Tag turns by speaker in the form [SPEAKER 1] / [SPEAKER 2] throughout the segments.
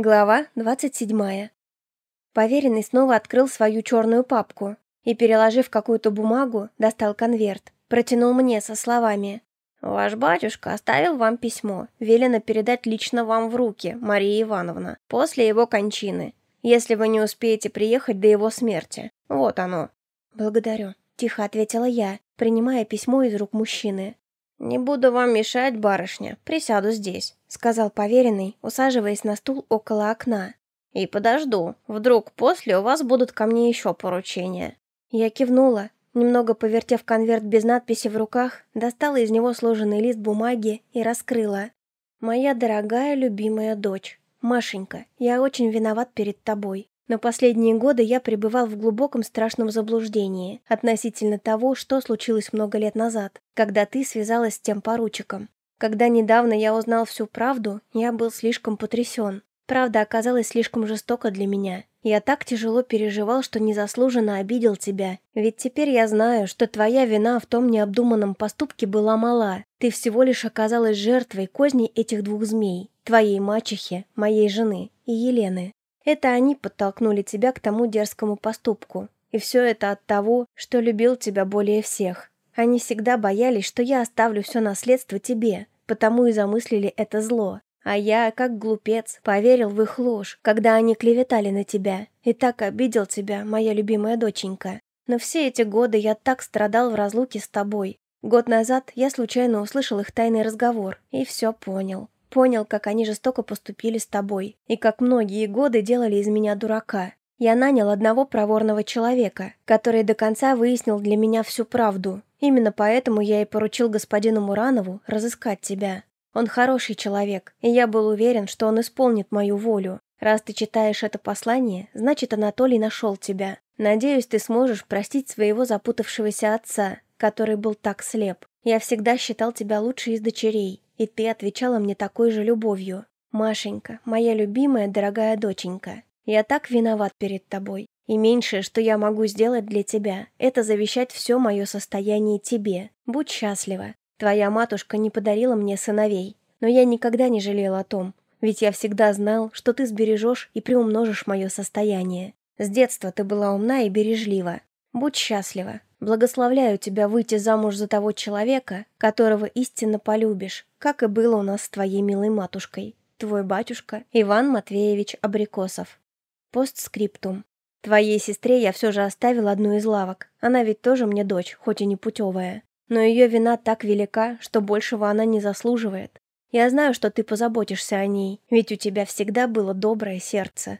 [SPEAKER 1] Глава 27. Поверенный снова открыл свою черную папку и, переложив какую-то бумагу, достал конверт, протянул мне со словами «Ваш батюшка оставил вам письмо, велено передать лично вам в руки, Мария Ивановна, после его кончины, если вы не успеете приехать до его смерти. Вот оно». «Благодарю», — тихо ответила я, принимая письмо из рук мужчины. «Не буду вам мешать, барышня, присяду здесь», — сказал поверенный, усаживаясь на стул около окна. «И подожду, вдруг после у вас будут ко мне еще поручения». Я кивнула, немного повертев конверт без надписи в руках, достала из него сложенный лист бумаги и раскрыла. «Моя дорогая любимая дочь, Машенька, я очень виноват перед тобой. Но последние годы я пребывал в глубоком страшном заблуждении относительно того, что случилось много лет назад, когда ты связалась с тем поручиком. Когда недавно я узнал всю правду, я был слишком потрясен. Правда оказалась слишком жестока для меня. Я так тяжело переживал, что незаслуженно обидел тебя. Ведь теперь я знаю, что твоя вина в том необдуманном поступке была мала. Ты всего лишь оказалась жертвой козней этих двух змей. Твоей мачехи, моей жены и Елены. Это они подтолкнули тебя к тому дерзкому поступку. И все это от того, что любил тебя более всех. Они всегда боялись, что я оставлю все наследство тебе, потому и замыслили это зло. А я, как глупец, поверил в их ложь, когда они клеветали на тебя. И так обидел тебя, моя любимая доченька. Но все эти годы я так страдал в разлуке с тобой. Год назад я случайно услышал их тайный разговор и все понял. Понял, как они жестоко поступили с тобой, и как многие годы делали из меня дурака. Я нанял одного проворного человека, который до конца выяснил для меня всю правду. Именно поэтому я и поручил господину Муранову разыскать тебя. Он хороший человек, и я был уверен, что он исполнит мою волю. Раз ты читаешь это послание, значит, Анатолий нашел тебя. Надеюсь, ты сможешь простить своего запутавшегося отца, который был так слеп. Я всегда считал тебя лучшей из дочерей, и ты отвечала мне такой же любовью. Машенька, моя любимая, дорогая доченька, я так виноват перед тобой. И меньшее, что я могу сделать для тебя, это завещать все мое состояние тебе. Будь счастлива. Твоя матушка не подарила мне сыновей, но я никогда не жалел о том, ведь я всегда знал, что ты сбережешь и приумножишь мое состояние. С детства ты была умна и бережлива. Будь счастлива. Благословляю тебя выйти замуж за того человека, которого истинно полюбишь, как и было у нас с твоей милой матушкой. Твой батюшка Иван Матвеевич Абрикосов. Постскриптум. Твоей сестре я все же оставил одну из лавок. Она ведь тоже мне дочь, хоть и не путевая. Но ее вина так велика, что большего она не заслуживает. Я знаю, что ты позаботишься о ней, ведь у тебя всегда было доброе сердце.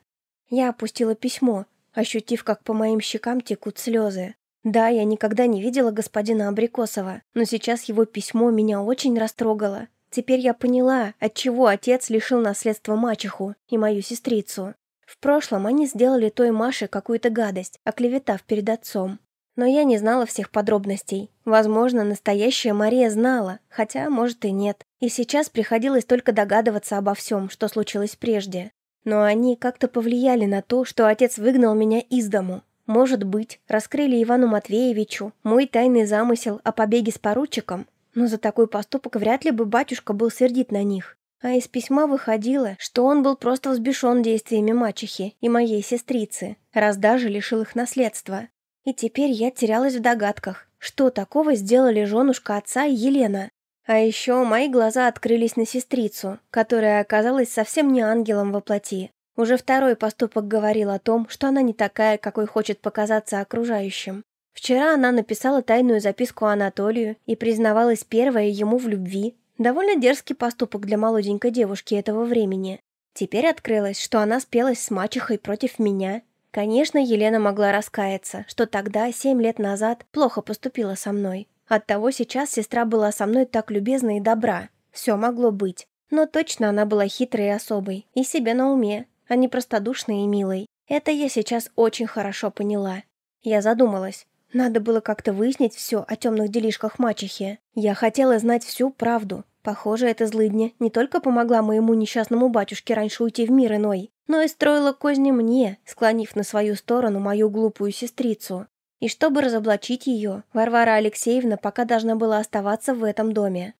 [SPEAKER 1] Я опустила письмо, ощутив, как по моим щекам текут слезы. Да, я никогда не видела господина Абрикосова, но сейчас его письмо меня очень растрогало. Теперь я поняла, отчего отец лишил наследства мачеху и мою сестрицу. В прошлом они сделали той Маше какую-то гадость, оклеветав перед отцом. Но я не знала всех подробностей. Возможно, настоящая Мария знала, хотя, может, и нет. И сейчас приходилось только догадываться обо всем, что случилось прежде. Но они как-то повлияли на то, что отец выгнал меня из дому, может быть, раскрыли Ивану Матвеевичу мой тайный замысел о побеге с поручиком, но за такой поступок вряд ли бы батюшка был сердит на них. А из письма выходило, что он был просто взбешен действиями мачехи и моей сестрицы, раз даже лишил их наследства. И теперь я терялась в догадках, что такого сделали женушка отца и Елена. А еще мои глаза открылись на сестрицу, которая оказалась совсем не ангелом во плоти, уже второй поступок говорил о том, что она не такая, какой хочет показаться окружающим. Вчера она написала тайную записку Анатолию и признавалась первая ему в любви. Довольно дерзкий поступок для молоденькой девушки этого времени. Теперь открылось, что она спелась с мачехой против меня. Конечно, Елена могла раскаяться, что тогда, семь лет назад, плохо поступила со мной. Оттого сейчас сестра была со мной так любезна и добра. Все могло быть. Но точно она была хитрой и особой, и себе на уме, а не простодушной и милой. Это я сейчас очень хорошо поняла. Я задумалась. Надо было как-то выяснить все о темных делишках мачехи. Я хотела знать всю правду. Похоже, эта злыдня не только помогла моему несчастному батюшке раньше уйти в мир иной, но и строила козни мне, склонив на свою сторону мою глупую сестрицу. И чтобы разоблачить ее, Варвара Алексеевна пока должна была оставаться в этом доме.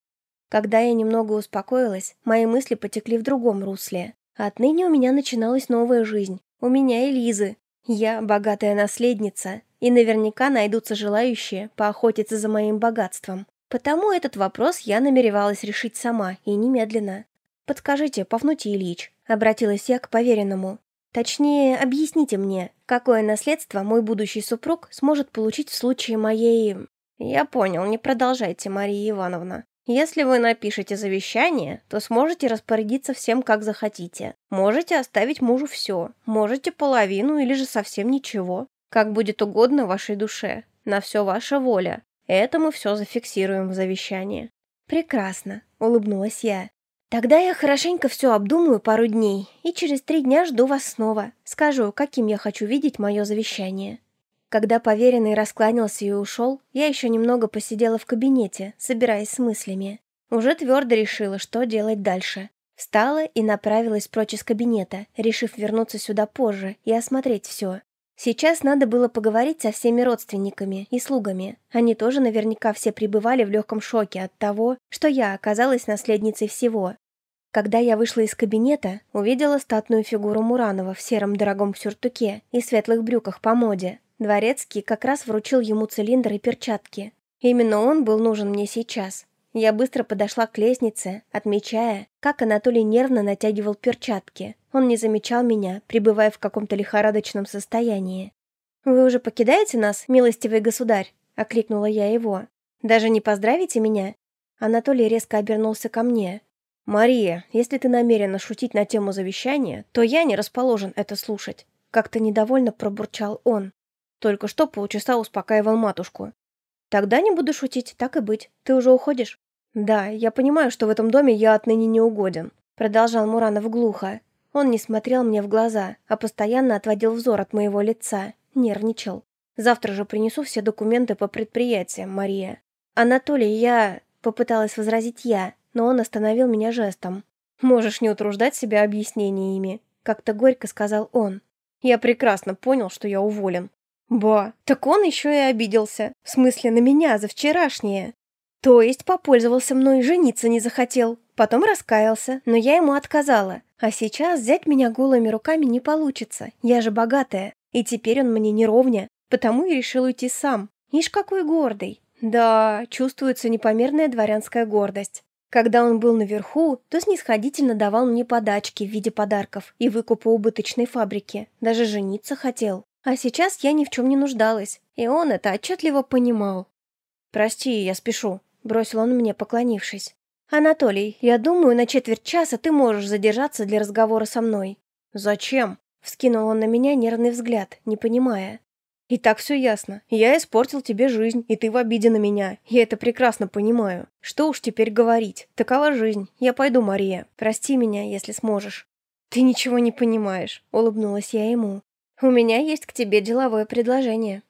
[SPEAKER 1] Когда я немного успокоилась, мои мысли потекли в другом русле. Отныне у меня начиналась новая жизнь. У меня и Лизы. Я богатая наследница, и наверняка найдутся желающие поохотиться за моим богатством. Потому этот вопрос я намеревалась решить сама и немедленно. «Подскажите, Пафнутий Ильич», — обратилась я к поверенному. «Точнее, объясните мне, какое наследство мой будущий супруг сможет получить в случае моей...» «Я понял, не продолжайте, Мария Ивановна. Если вы напишете завещание, то сможете распорядиться всем, как захотите. Можете оставить мужу все, можете половину или же совсем ничего. Как будет угодно вашей душе. На все ваша воля. Это мы все зафиксируем в завещании». «Прекрасно», — улыбнулась я. «Тогда я хорошенько все обдумаю пару дней, и через три дня жду вас снова. Скажу, каким я хочу видеть мое завещание». Когда поверенный раскланялся и ушел, я еще немного посидела в кабинете, собираясь с мыслями. Уже твердо решила, что делать дальше. Встала и направилась прочь из кабинета, решив вернуться сюда позже и осмотреть все. Сейчас надо было поговорить со всеми родственниками и слугами. Они тоже наверняка все пребывали в легком шоке от того, что я оказалась наследницей всего. Когда я вышла из кабинета, увидела статную фигуру Муранова в сером дорогом сюртуке и светлых брюках по моде. Дворецкий как раз вручил ему цилиндр и перчатки. Именно он был нужен мне сейчас. Я быстро подошла к лестнице, отмечая, как Анатолий нервно натягивал перчатки. Он не замечал меня, пребывая в каком-то лихорадочном состоянии. «Вы уже покидаете нас, милостивый государь?» — окликнула я его. «Даже не поздравите меня?» Анатолий резко обернулся ко мне. «Мария, если ты намерена шутить на тему завещания, то я не расположен это слушать», — как-то недовольно пробурчал он. Только что полчаса успокаивал матушку. Тогда не буду шутить, так и быть. Ты уже уходишь? Да, я понимаю, что в этом доме я отныне не угоден. Продолжал Муранов глухо. Он не смотрел мне в глаза, а постоянно отводил взор от моего лица. Нервничал. Завтра же принесу все документы по предприятиям, Мария. Анатолий, я... Попыталась возразить я, но он остановил меня жестом. «Можешь не утруждать себя объяснениями», — как-то горько сказал он. «Я прекрасно понял, что я уволен. Ба, так он еще и обиделся. В смысле, на меня за вчерашнее. То есть попользовался мной жениться не захотел. Потом раскаялся, но я ему отказала. А сейчас взять меня голыми руками не получится. Я же богатая. И теперь он мне не ровня. Потому и решил уйти сам. Ишь, какой гордый. Да, чувствуется непомерная дворянская гордость. Когда он был наверху, то снисходительно давал мне подачки в виде подарков и выкупа убыточной фабрики. Даже жениться хотел. А сейчас я ни в чем не нуждалась, и он это отчетливо понимал. «Прости, я спешу», — бросил он мне, поклонившись. «Анатолий, я думаю, на четверть часа ты можешь задержаться для разговора со мной». «Зачем?» — вскинул он на меня нервный взгляд, не понимая. «И так все ясно. Я испортил тебе жизнь, и ты в обиде на меня. Я это прекрасно понимаю. Что уж теперь говорить. Такова жизнь. Я пойду, Мария. Прости меня, если сможешь». «Ты ничего не понимаешь», — улыбнулась я ему. «У меня есть к тебе деловое предложение».